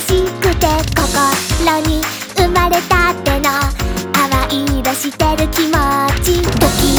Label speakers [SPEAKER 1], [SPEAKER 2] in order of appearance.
[SPEAKER 1] しくて心に生まれたての。淡い色してる気持ち。